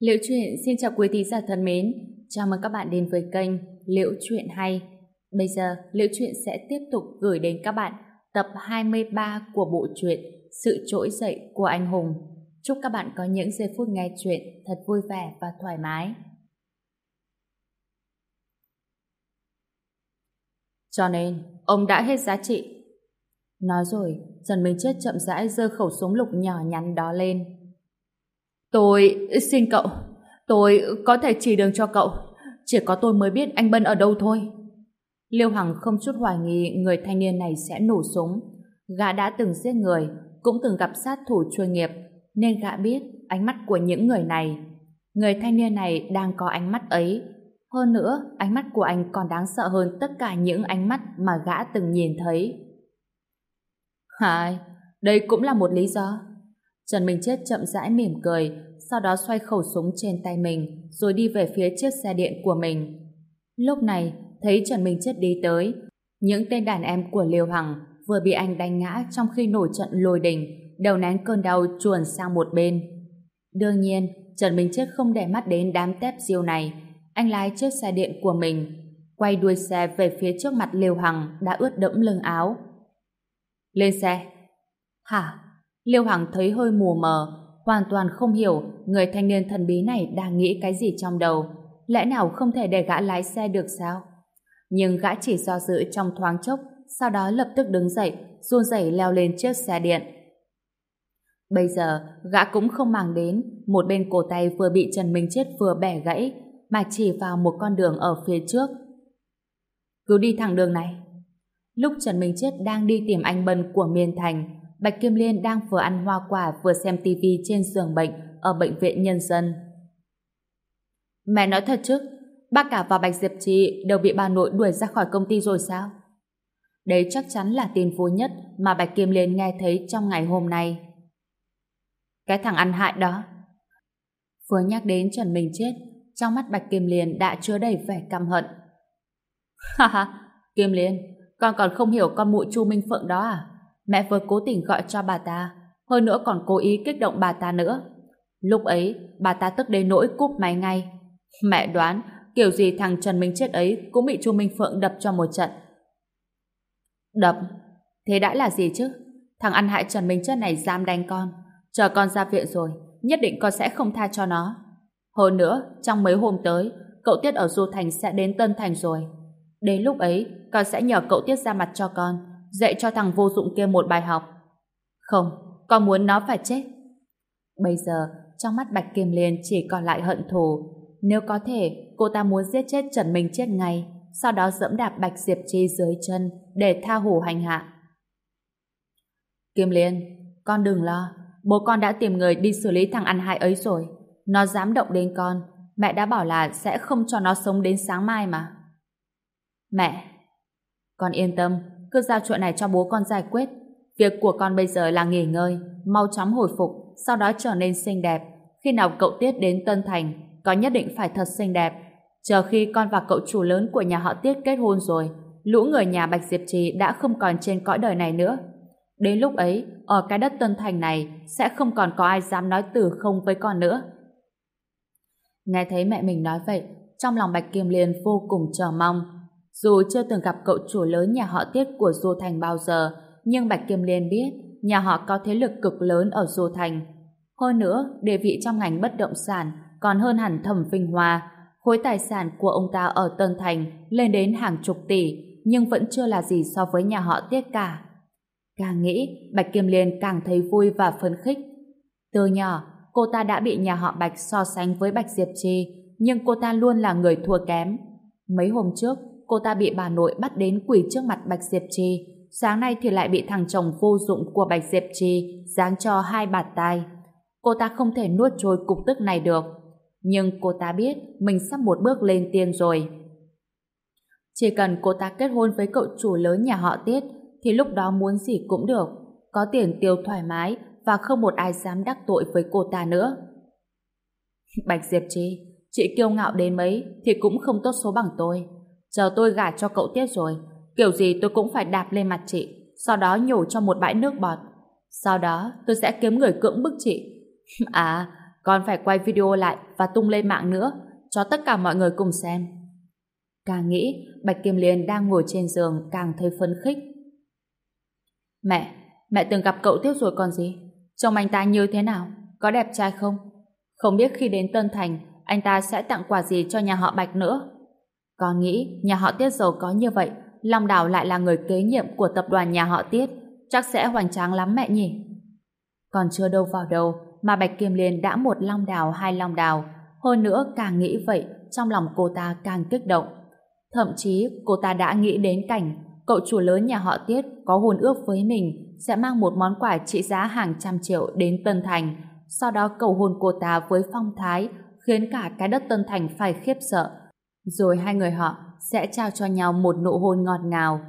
Liễu truyện xin chào quý thính giả thân mến. Chào mừng các bạn đến với kênh Liễu truyện hay. Bây giờ, Liễu truyện sẽ tiếp tục gửi đến các bạn tập 23 của bộ truyện Sự trỗi dậy của anh hùng. Chúc các bạn có những giây phút nghe truyện thật vui vẻ và thoải mái. Cho nên, ông đã hết giá trị. Nói rồi, Trần Minh Chết chậm rãi giơ khẩu súng lục nhỏ nhắn đó lên. Tôi ừ, xin cậu, tôi có thể chỉ đường cho cậu. Chỉ có tôi mới biết anh Bân ở đâu thôi. Liêu Hằng không chút hoài nghi người thanh niên này sẽ nổ súng. Gã đã từng giết người, cũng từng gặp sát thủ chuyên nghiệp, nên gã biết ánh mắt của những người này. Người thanh niên này đang có ánh mắt ấy. Hơn nữa, ánh mắt của anh còn đáng sợ hơn tất cả những ánh mắt mà gã từng nhìn thấy. Hai, đây cũng là một lý do. Trần Minh Chết chậm rãi mỉm cười, sau đó xoay khẩu súng trên tay mình, rồi đi về phía chiếc xe điện của mình. Lúc này, thấy Trần Minh Chết đi tới, những tên đàn em của Liêu Hằng vừa bị anh đánh ngã trong khi nổi trận lôi đình, đầu nén cơn đau chuồn sang một bên. Đương nhiên, Trần Minh Chết không để mắt đến đám tép diêu này. Anh lái chiếc xe điện của mình, quay đuôi xe về phía trước mặt Liêu Hằng đã ướt đẫm lưng áo. Lên xe. Hả? Liêu Hằng thấy hơi mù mờ, hoàn toàn không hiểu người thanh niên thần bí này đang nghĩ cái gì trong đầu. Lẽ nào không thể để gã lái xe được sao? Nhưng gã chỉ do dự trong thoáng chốc, sau đó lập tức đứng dậy, run rẩy leo lên chiếc xe điện. Bây giờ, gã cũng không màng đến, một bên cổ tay vừa bị Trần Minh Chết vừa bẻ gãy, mà chỉ vào một con đường ở phía trước. Cứ đi thẳng đường này. Lúc Trần Minh Chết đang đi tìm anh Bân của Miên Thành, Bạch Kim Liên đang vừa ăn hoa quả vừa xem tivi trên giường bệnh ở bệnh viện nhân dân. Mẹ nói thật chứ, bác cả và Bạch Diệp Trì đều bị bà nội đuổi ra khỏi công ty rồi sao? Đấy chắc chắn là tin vui nhất mà Bạch Kim Liên nghe thấy trong ngày hôm nay. Cái thằng ăn hại đó. Vừa nhắc đến Trần Minh chết, trong mắt Bạch Kim Liên đã chứa đầy vẻ căm hận. Ha ha, Kim Liên, con còn không hiểu con mụ Chu Minh Phượng đó à? Mẹ vừa cố tình gọi cho bà ta, hơn nữa còn cố ý kích động bà ta nữa. Lúc ấy, bà ta tức đến nỗi cúp máy ngay. Mẹ đoán, kiểu gì thằng Trần Minh chết ấy cũng bị Chu Minh Phượng đập cho một trận. Đập? Thế đã là gì chứ? Thằng ăn hại Trần Minh chết này dám đánh con. Chờ con ra viện rồi, nhất định con sẽ không tha cho nó. Hơn nữa, trong mấy hôm tới, cậu Tiết ở Du Thành sẽ đến Tân Thành rồi. Đến lúc ấy, con sẽ nhờ cậu Tiết ra mặt cho con, dạy cho thằng vô dụng kia một bài học. Không, con muốn nó phải chết. Bây giờ, trong mắt Bạch Kim Liên chỉ còn lại hận thù. Nếu có thể, cô ta muốn giết chết Trần Minh chết ngay, sau đó dẫm đạp Bạch Diệp Chi dưới chân để tha hồ hành hạ. Kim Liên, con đừng lo. Bố con đã tìm người đi xử lý thằng ăn hại ấy rồi. Nó dám động đến con. Mẹ đã bảo là sẽ không cho nó sống đến sáng mai mà. Mẹ, con yên tâm, cứ giao chuyện này cho bố con giải quyết. Việc của con bây giờ là nghỉ ngơi, mau chóng hồi phục, sau đó trở nên xinh đẹp. Khi nào cậu Tiết đến Tân Thành, có nhất định phải thật xinh đẹp. Chờ khi con và cậu chủ lớn của nhà họ Tiết kết hôn rồi, lũ người nhà Bạch Diệp Trì đã không còn trên cõi đời này nữa. Đến lúc ấy, ở cái đất Tân Thành này sẽ không còn có ai dám nói từ không với con nữa. Nghe thấy mẹ mình nói vậy, trong lòng Bạch Kim Liên vô cùng chờ mong. Dù chưa từng gặp cậu chủ lớn nhà họ Tiết của Du Thành bao giờ, nhưng Bạch Kim Liên biết nhà họ có thế lực cực lớn ở Du Thành. Hơn nữa, địa vị trong ngành bất động sản còn hơn hẳn thẩm vinh hoa. Khối tài sản của ông ta ở Tân Thành lên đến hàng chục tỷ, nhưng vẫn chưa là gì so với nhà họ Tiết cả. Càng nghĩ, Bạch Kim Liên càng thấy vui và phấn khích. Từ nhỏ, cô ta đã bị nhà họ Bạch so sánh với Bạch Diệp Trì, nhưng cô ta luôn là người thua kém. Mấy hôm trước, cô ta bị bà nội bắt đến quỳ trước mặt Bạch Diệp Trì, sáng nay thì lại bị thằng chồng vô dụng của Bạch Diệp Trì giáng cho hai bạt tai. Cô ta không thể nuốt trôi cục tức này được. Nhưng cô ta biết mình sắp một bước lên tiên rồi. Chỉ cần cô ta kết hôn với cậu chủ lớn nhà họ Tiết thì lúc đó muốn gì cũng được. Có tiền tiêu thoải mái và không một ai dám đắc tội với cô ta nữa. Bạch Diệp Trì, chị kiêu ngạo đến mấy thì cũng không tốt số bằng tôi. Chờ tôi gả cho cậu Tiết rồi, kiểu gì tôi cũng phải đạp lên mặt chị, sau đó nhổ cho một bãi nước bọt. Sau đó tôi sẽ kiếm người cưỡng bức chị. À, còn phải quay video lại và tung lên mạng nữa, cho tất cả mọi người cùng xem. Càng nghĩ, Bạch Kim Liên đang ngồi trên giường càng thấy phấn khích. Mẹ, mẹ từng gặp cậu tiếp rồi còn gì? Trông anh ta như thế nào? Có đẹp trai không? Không biết khi đến Tân Thành, anh ta sẽ tặng quà gì cho nhà họ Bạch nữa. Con nghĩ nhà họ Tiết giàu có như vậy, Long Đào lại là người kế nhiệm của tập đoàn nhà họ Tiết, chắc sẽ hoành tráng lắm mẹ nhỉ? Còn chưa đâu vào đâu, mà Bạch Kim Liên đã một Long Đào hai Long Đào. Hơn nữa càng nghĩ vậy, trong lòng cô ta càng kích động. Thậm chí cô ta đã nghĩ đến cảnh cậu chủ lớn nhà họ Tiết có hôn ước với mình sẽ mang một món quà trị giá hàng trăm triệu đến Tân Thành, sau đó cầu hôn cô ta với phong thái khiến cả cái đất Tân Thành phải khiếp sợ. Rồi hai người họ sẽ trao cho nhau một nụ hôn ngọt ngào.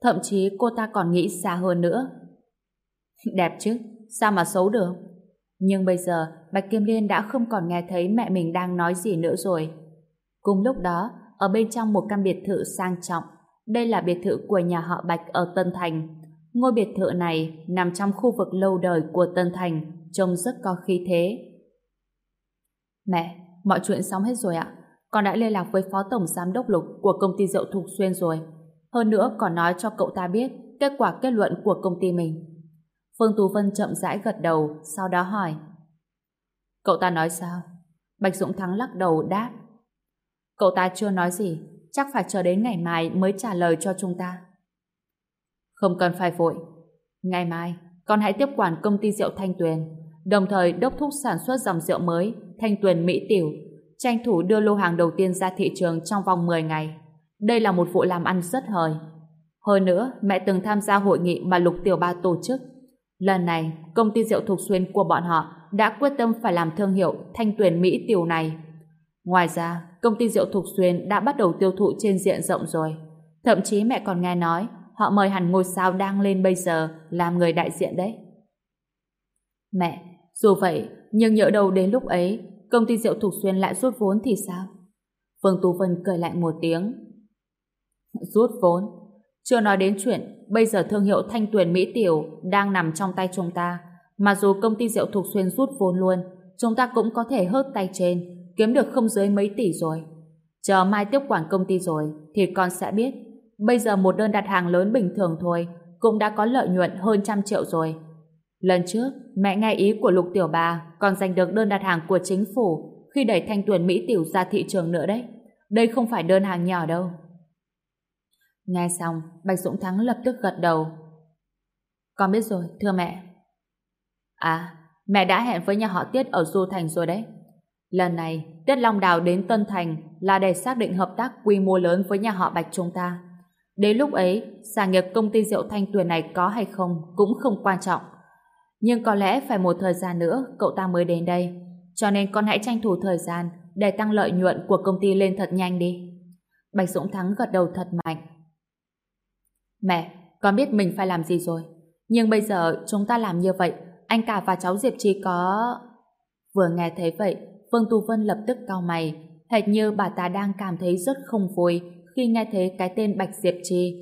Thậm chí cô ta còn nghĩ xa hơn nữa. Đẹp chứ, sao mà xấu được? Nhưng bây giờ, Bạch Kim Liên đã không còn nghe thấy mẹ mình đang nói gì nữa rồi. Cùng lúc đó, ở bên trong một căn biệt thự sang trọng, đây là biệt thự của nhà họ Bạch ở Tân Thành. Ngôi biệt thự này nằm trong khu vực lâu đời của Tân Thành, trông rất có khí thế. Mẹ, mọi chuyện xong hết rồi ạ. Con đã liên lạc với Phó Tổng Giám đốc Lục của công ty rượu Thục Xuyên rồi. Hơn nữa còn nói cho cậu ta biết kết quả kết luận của công ty mình. Phương Tú Vân chậm rãi gật đầu, sau đó hỏi. Cậu ta nói sao? Bạch Dũng Thắng lắc đầu đáp. Cậu ta chưa nói gì, chắc phải chờ đến ngày mai mới trả lời cho chúng ta. Không cần phải vội. Ngày mai, con hãy tiếp quản công ty rượu Thanh Tuyền, đồng thời đốc thúc sản xuất dòng rượu mới Thanh Tuyền Mỹ Tiểu, tranh thủ đưa lô hàng đầu tiên ra thị trường trong vòng 10 ngày. Đây là một vụ làm ăn rất hời. Hơn nữa, mẹ từng tham gia hội nghị mà Lục Tiểu Ba tổ chức. Lần này, công ty rượu Thục Xuyên của bọn họ đã quyết tâm phải làm thương hiệu Thanh tuyển Mỹ Tiểu này. Ngoài ra, công ty rượu Thục Xuyên đã bắt đầu tiêu thụ trên diện rộng rồi. Thậm chí mẹ còn nghe nói họ mời hẳn ngôi sao đang lên bây giờ làm người đại diện đấy. Mẹ, dù vậy, nhưng nhỡ đâu đến lúc ấy, công ty rượu Thục Xuyên lại rút vốn thì sao? Phương Tú Vân cười lạnh một tiếng. Rút vốn? Chưa nói đến chuyện, bây giờ thương hiệu Thanh Tuyền Mỹ Tiểu đang nằm trong tay chúng ta. Mà dù công ty rượu Thục Xuyên rút vốn luôn, chúng ta cũng có thể hớt tay trên, kiếm được không dưới mấy tỷ rồi. Chờ mai tiếp quản công ty rồi, thì con sẽ biết. Bây giờ một đơn đặt hàng lớn bình thường thôi, cũng đã có lợi nhuận hơn trăm triệu rồi. Lần trước, mẹ nghe ý của Lục Tiểu Bà còn giành được đơn đặt hàng của chính phủ khi đẩy thanh tuần Mỹ Tiểu ra thị trường nữa đấy. Đây không phải đơn hàng nhỏ đâu. Nghe xong, Bạch Dũng Thắng lập tức gật đầu. Con biết rồi, thưa mẹ. À, mẹ đã hẹn với nhà họ Tiết ở Du Thành rồi đấy. Lần này, Tiết Long Đào đến Tân Thành là để xác định hợp tác quy mô lớn với nhà họ Bạch chúng ta. Đến lúc ấy, sản nghiệp công ty rượu thanh tuyền này có hay không cũng không quan trọng. Nhưng có lẽ phải một thời gian nữa cậu ta mới đến đây. Cho nên con hãy tranh thủ thời gian để tăng lợi nhuận của công ty lên thật nhanh đi. Bạch Dũng Thắng gật đầu thật mạnh. Mẹ, con biết mình phải làm gì rồi. Nhưng bây giờ chúng ta làm như vậy, anh cả và cháu Diệp Trì có... Vừa nghe thấy vậy, Phương Tu Vân lập tức cau mày, hệt như bà ta đang cảm thấy rất không vui khi nghe thấy cái tên Bạch Diệp Trì.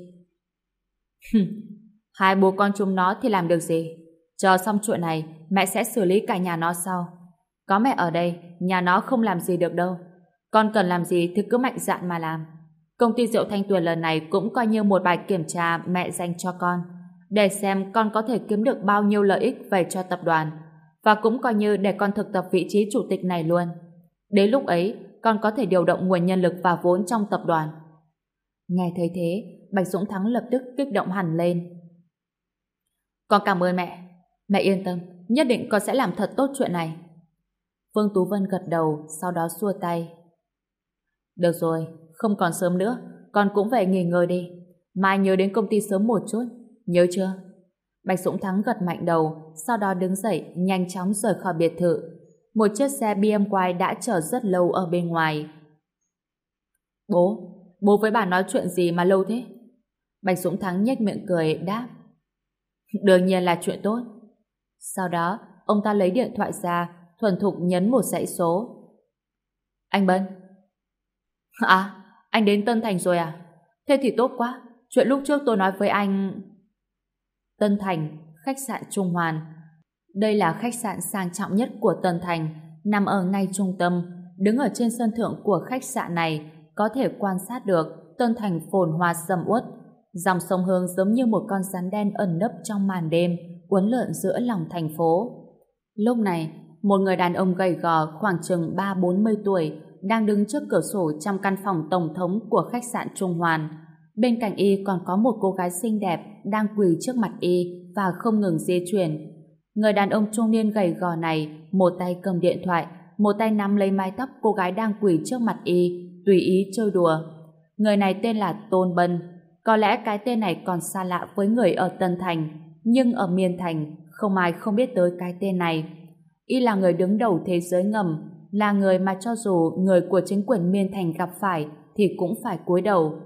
Hai bố con chúng nó thì làm được gì? Chờ xong chuyện này, mẹ sẽ xử lý cả nhà nó sau. Có mẹ ở đây, nhà nó không làm gì được đâu. Con cần làm gì thì cứ mạnh dạn mà làm. Công ty rượu Thanh Tuyền lần này cũng coi như một bài kiểm tra mẹ dành cho con, để xem con có thể kiếm được bao nhiêu lợi ích về cho tập đoàn, và cũng coi như để con thực tập vị trí chủ tịch này luôn. Đến lúc ấy, con có thể điều động nguồn nhân lực và vốn trong tập đoàn. Nghe thấy thế, Bạch Dũng Thắng lập tức kích động hẳn lên. Con cảm ơn mẹ. Mẹ yên tâm, nhất định con sẽ làm thật tốt chuyện này. Phương Tú Vân gật đầu, sau đó xua tay. Được rồi, không còn sớm nữa, con cũng về nghỉ ngơi đi. Mai nhớ đến công ty sớm một chút, nhớ chưa? Bạch Dũng Thắng gật mạnh đầu, sau đó đứng dậy, nhanh chóng rời khỏi biệt thự. Một chiếc xe BMW đã chờ rất lâu ở bên ngoài. Bố, bố với bà nói chuyện gì mà lâu thế? Bạch Dũng Thắng nhếch miệng cười, đáp. Đương nhiên là chuyện tốt. Sau đó, ông ta lấy điện thoại ra, thuần thục nhấn một dãy số. Anh Bân. À, anh đến Tân Thành rồi à? Thế thì tốt quá. Chuyện lúc trước tôi nói với anh... Tân Thành, khách sạn Trung Hoàn. Đây là khách sạn sang trọng nhất của Tân Thành, nằm ở ngay trung tâm, đứng ở trên sân thượng của khách sạn này, có thể quan sát được Tân Thành phồn hoa sầm uất. Dòng sông Hương giống như một con rắn đen ẩn nấp trong màn đêm, uốn lượn giữa lòng thành phố. Lúc này, một người đàn ông gầy gò khoảng chừng 3-40 tuổi đang đứng trước cửa sổ trong căn phòng tổng thống của khách sạn Trung Hoàn. Bên cạnh y còn có một cô gái xinh đẹp đang quỳ trước mặt y và không ngừng di chuyển. Người đàn ông trung niên gầy gò này một tay cầm điện thoại, một tay nắm lấy mái tóc cô gái đang quỳ trước mặt y, tùy ý chơi đùa. Người này tên là Tôn Bân. Có lẽ cái tên này còn xa lạ với người ở Tân Thành, nhưng ở Miên Thành không ai không biết tới cái tên này. Y là người đứng đầu thế giới ngầm, là người mà cho dù người của chính quyền Miên Thành gặp phải thì cũng phải cúi đầu.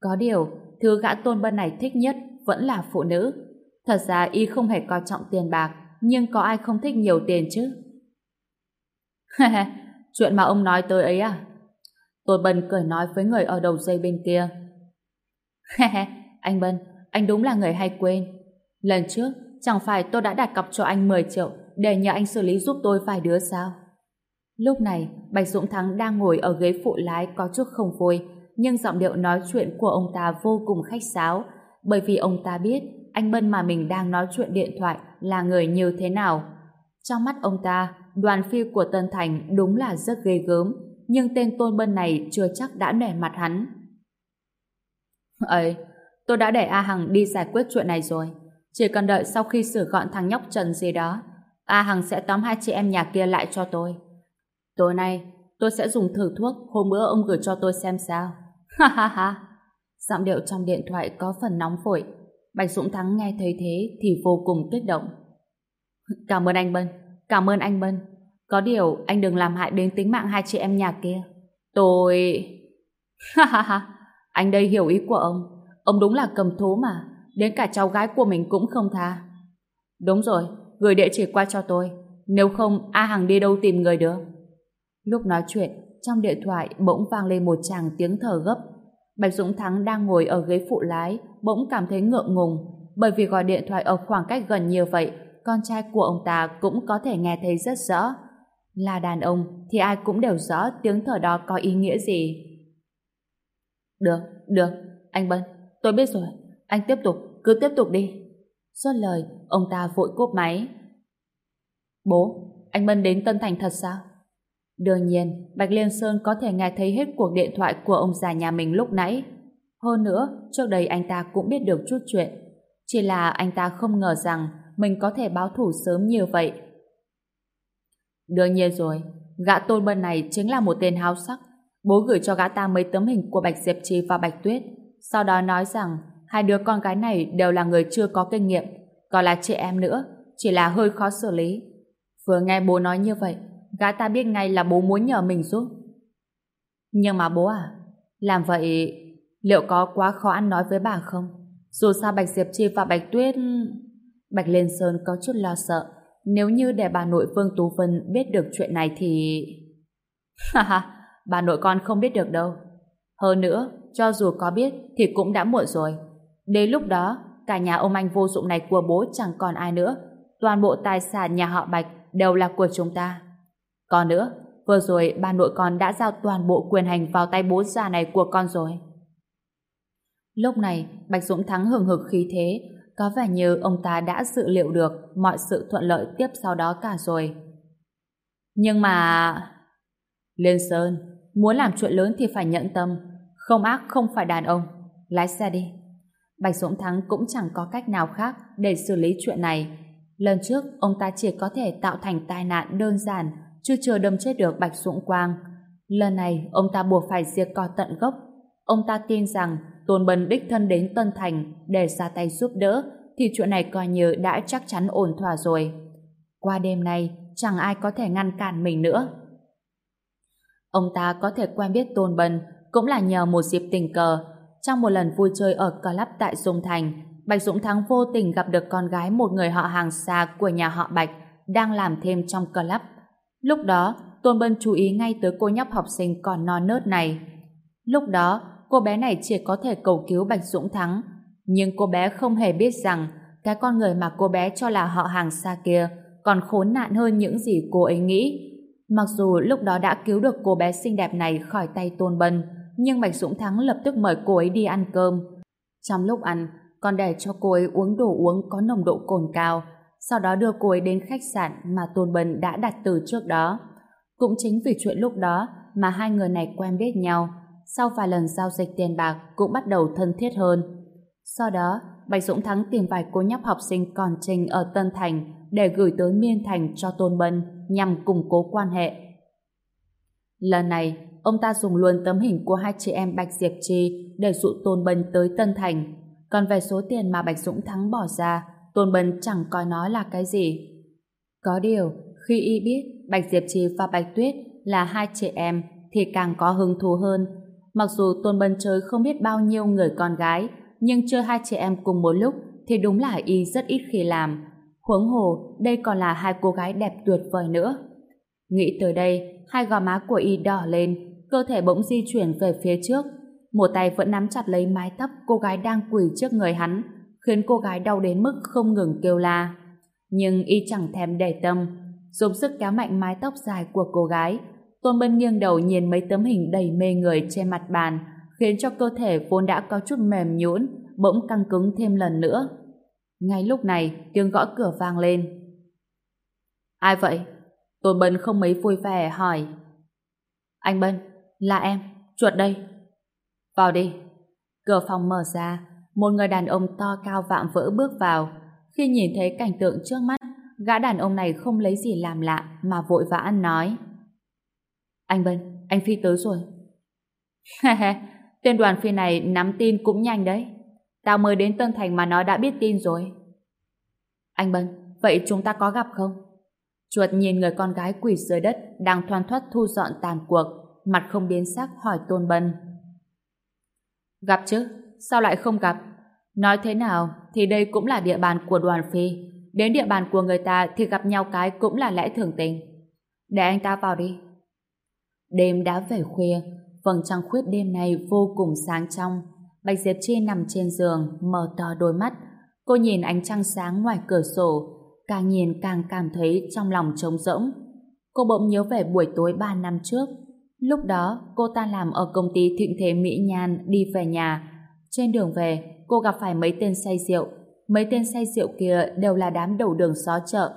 Có điều, thứ gã Tôn Bân này thích nhất vẫn là phụ nữ. Thật ra y không hề coi trọng tiền bạc, nhưng có ai không thích nhiều tiền chứ? Chuyện mà ông nói tới ấy à? Tôn Bân cười nói với người ở đầu dây bên kia. anh Bân, anh đúng là người hay quên. Lần trước, chẳng phải tôi đã đặt cọc cho anh 10 triệu để nhờ anh xử lý giúp tôi vài đứa sao? Lúc này, Bạch Dũng Thắng đang ngồi ở ghế phụ lái có chút không vui, nhưng giọng điệu nói chuyện của ông ta vô cùng khách sáo, bởi vì ông ta biết anh Bân mà mình đang nói chuyện điện thoại là người như thế nào. Trong mắt ông ta, đoàn phi của Tân Thành đúng là rất ghê gớm, nhưng tên Tôn Bân này chưa chắc đã nể mặt hắn. Ấy, tôi đã để A Hằng đi giải quyết chuyện này rồi. Chỉ cần đợi sau khi sửa gọn thằng nhóc Trần gì đó, A Hằng sẽ tóm hai chị em nhà kia lại cho tôi. Tối nay, tôi sẽ dùng thử thuốc hôm bữa ông gửi cho tôi xem sao. Ha ha ha. Giọng điệu trong điện thoại có phần nóng phổi Bạch Dũng Thắng nghe thấy thế thì vô cùng kích động. Cảm ơn anh Bân. Cảm ơn anh Bân. Có điều anh đừng làm hại đến tính mạng hai chị em nhà kia. Tôi... Ha ha ha. Anh đây hiểu ý của ông. Ông đúng là cầm thú mà. Đến cả cháu gái của mình cũng không tha. Đúng rồi. Gửi địa chỉ qua cho tôi. Nếu không, A Hằng đi đâu tìm người được. Lúc nói chuyện, trong điện thoại bỗng vang lên một tràng tiếng thở gấp. Bạch Dũng Thắng đang ngồi ở ghế phụ lái, bỗng cảm thấy ngượng ngùng, bởi vì gọi điện thoại ở khoảng cách gần như vậy, con trai của ông ta cũng có thể nghe thấy rất rõ. Là đàn ông thì ai cũng đều rõ tiếng thở đó có ý nghĩa gì. Được, được, anh Bân, tôi biết rồi, anh tiếp tục, cứ tiếp tục đi. Suốt lời, ông ta vội cúp máy. Bố, anh mân đến Tân Thành thật sao? Đương nhiên, Bạch Liên Sơn có thể nghe thấy hết cuộc điện thoại của ông già nhà mình lúc nãy. Hơn nữa, trước đây anh ta cũng biết được chút chuyện. Chỉ là anh ta không ngờ rằng mình có thể báo thủ sớm như vậy. Đương nhiên rồi, gã tôn bân này chính là một tên háo sắc. Bố gửi cho gã ta mấy tấm hình của Bạch Diệp Trì và Bạch Tuyết. Sau đó nói rằng hai đứa con gái này đều là người chưa có kinh nghiệm, còn là chị em nữa, chỉ là hơi khó xử lý. Vừa nghe bố nói như vậy, gã ta biết ngay là bố muốn nhờ mình giúp. Nhưng mà bố à, làm vậy liệu có quá khó ăn nói với bà không? Dù sao Bạch Diệp Chi và Bạch Tuyết... Bạch Liên Sơn có chút lo sợ. Nếu như để bà nội Vương Tú Vân biết được chuyện này thì... Ha ha, bà nội con không biết được đâu. Hơn nữa, cho dù có biết thì cũng đã muộn rồi. Đến lúc đó, cả nhà ông anh vô dụng này của bố chẳng còn ai nữa. Toàn bộ tài sản nhà họ Bạch đều là của chúng ta. Còn nữa, vừa rồi ba nội con đã giao toàn bộ quyền hành vào tay bố già này của con rồi. Lúc này, Bạch Dũng Thắng hừng hực khí thế, có vẻ như ông ta đã dự liệu được mọi sự thuận lợi tiếp sau đó cả rồi. Nhưng mà... Liên Sơn, muốn làm chuyện lớn thì phải nhận tâm, không ác không phải đàn ông. Lái xe đi. Bạch Dũng Thắng cũng chẳng có cách nào khác để xử lý chuyện này. Lần trước, ông ta chỉ có thể tạo thành tai nạn đơn giản chưa chờ đâm chết được Bạch Dũng Quang. Lần này, ông ta buộc phải diệt cỏ tận gốc. Ông ta tin rằng Tôn Bân đích thân đến Tân Thành để ra tay giúp đỡ, thì chuyện này coi như đã chắc chắn ổn thỏa rồi. Qua đêm nay, chẳng ai có thể ngăn cản mình nữa. Ông ta có thể quen biết Tôn Bân cũng là nhờ một dịp tình cờ. Trong một lần vui chơi ở club tại Dung Thành, Bạch Dũng Thắng vô tình gặp được con gái một người họ hàng xa của nhà họ Bạch đang làm thêm trong club. Lúc đó, Tôn Bân chú ý ngay tới cô nhóc học sinh còn non nớt này. Lúc đó, cô bé này chỉ có thể cầu cứu Bạch Dũng Thắng, nhưng cô bé không hề biết rằng cái con người mà cô bé cho là họ hàng xa kia còn khốn nạn hơn những gì cô ấy nghĩ. Mặc dù lúc đó đã cứu được cô bé xinh đẹp này khỏi tay Tôn Bân, nhưng Bạch Dũng Thắng lập tức mời cô ấy đi ăn cơm. Trong lúc ăn, còn để cho cô ấy uống đồ uống có nồng độ cồn cao, sau đó đưa cô ấy đến khách sạn mà Tôn Bân đã đặt từ trước đó. Cũng chính vì chuyện lúc đó mà hai người này quen biết nhau, sau vài lần giao dịch tiền bạc cũng bắt đầu thân thiết hơn. Sau đó, Bạch Dũng Thắng tìm vài cô nhóc học sinh còn trình ở Tân Thành để gửi tới Miên Thành cho Tôn Bân nhằm củng cố quan hệ. Lần này, ông ta dùng luôn tấm hình của hai chị em Bạch Diệp Trì để dụ Tôn Bân tới Tân Thành. Còn về số tiền mà Bạch Dũng Thắng bỏ ra, Tôn Bân chẳng coi nó là cái gì. Có điều, khi y biết Bạch Diệp Trì và Bạch Tuyết là hai chị em thì càng có hứng thú hơn. Mặc dù Tôn Bân chơi không biết bao nhiêu người con gái, nhưng chơi hai chị em cùng một lúc thì đúng là y rất ít khi làm. Huống hồ, đây còn là hai cô gái đẹp tuyệt vời nữa. Nghĩ tới đây, hai gò má của y đỏ lên, cơ thể bỗng di chuyển về phía trước. Một tay vẫn nắm chặt lấy mái tóc cô gái đang quỳ trước người hắn, khiến cô gái đau đến mức không ngừng kêu la. Nhưng y chẳng thèm để tâm, dùng sức kéo mạnh mái tóc dài của cô gái. Tôn Bân nghiêng đầu nhìn mấy tấm hình đầy mê người trên mặt bàn, khiến cho cơ thể vốn đã có chút mềm nhũn bỗng căng cứng thêm lần nữa. Ngay lúc này, tiếng gõ cửa vang lên. Ai vậy? Tôn Bân không mấy vui vẻ hỏi. Anh Bân, là em, chuột đây. Vào đi. Cửa phòng mở ra, một người đàn ông to cao vạm vỡ bước vào. Khi nhìn thấy cảnh tượng trước mắt, gã đàn ông này không lấy gì làm lạ mà vội vã nói. Anh Bân, anh Phi tới rồi. tên đoàn Phi này nắm tin cũng nhanh đấy. Tao mới đến Tân Thành mà nó đã biết tin rồi. Anh Bân, vậy chúng ta có gặp không? Chuột nhìn người con gái quỳ dưới đất đang thoăn thoắt thu dọn tàn cuộc, mặt không biến sắc hỏi Tôn Bân. Gặp chứ, sao lại không gặp? Nói thế nào thì đây cũng là địa bàn của đoàn phi. Đến địa bàn của người ta thì gặp nhau cái cũng là lẽ thường tình. Để anh ta vào đi. Đêm đã về khuya, vầng trăng khuyết đêm này vô cùng sáng trong. Bạch Diệp Chi nằm trên giường, mở to đôi mắt. Cô nhìn ánh trăng sáng ngoài cửa sổ, càng nhìn càng cảm thấy trong lòng trống rỗng. Cô bỗng nhớ về buổi tối 3 năm trước. Lúc đó, cô ta làm ở công ty thịnh thế Mỹ Nhan đi về nhà. Trên đường về, cô gặp phải mấy tên say rượu. Mấy tên say rượu kia đều là đám đầu đường xó chợ.